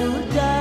dur